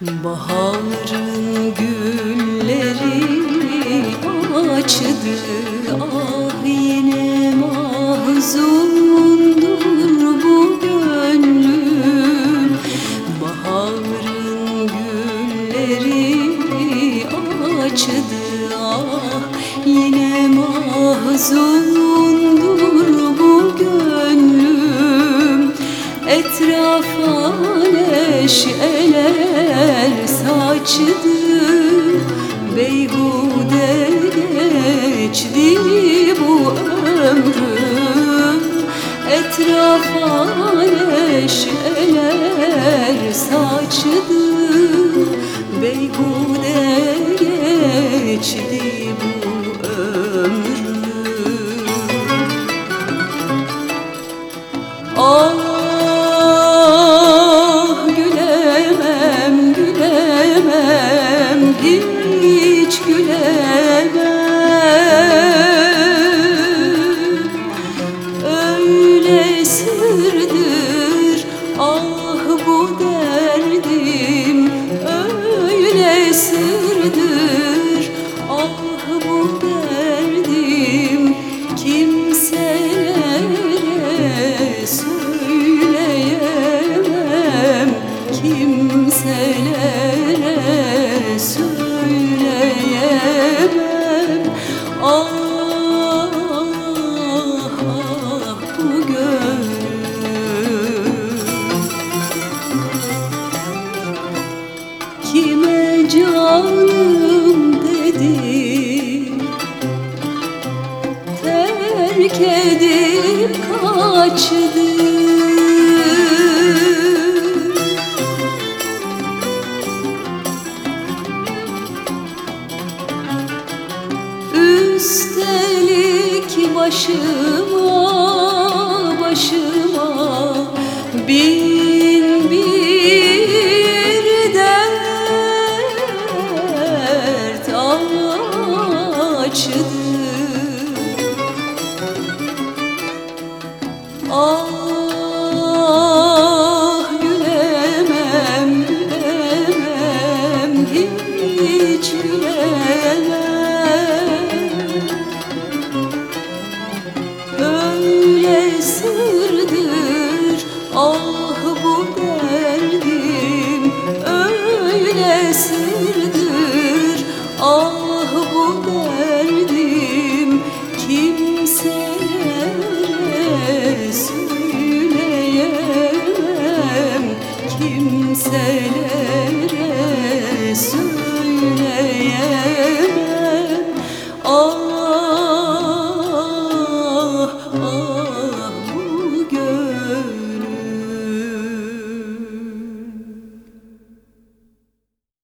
Baharın gülleri açtı ah yine mahzundur bu gönlüm. Baharın gülleri açtı ah yine mahzundur bu gönlüm. Etrafa neşe gibi bu ömrüm Etrafa neşeler saçtı. Beyhude geçti bu ömrüm. Ağ gülemem, gülemem, hiç gülemem. kime canım dedi? Terk edip kaçtı. Üstelik başıma Ah bu derdim öyle sirdir. Ah bu derdim kimse söyleyemem, kimselere